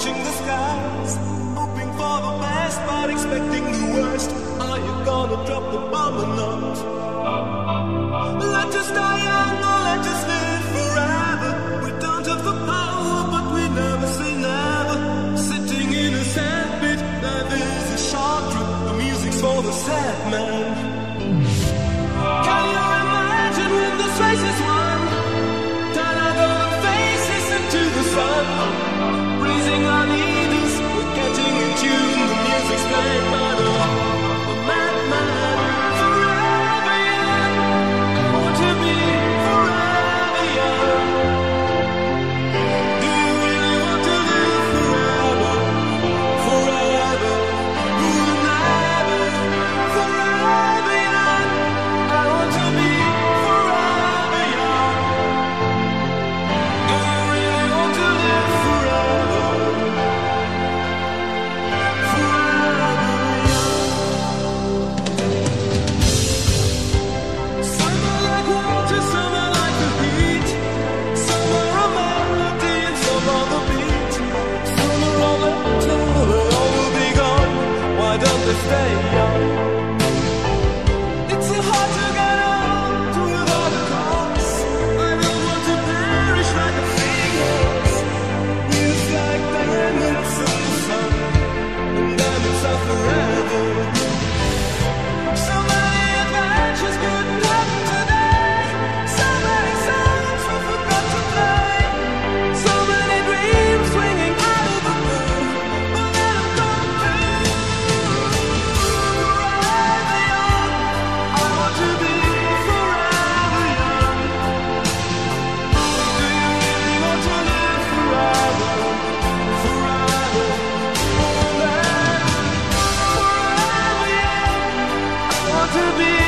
Watching the skies, hoping for the best, but expecting the worst. Are you gonna drop the bomb or not? Let us die young or let us live forever. We don't have the power, but we never say never. Sitting in a sandpit, life is a short trip. The music's for the sad man. Can you imagine when this race is won? stay to be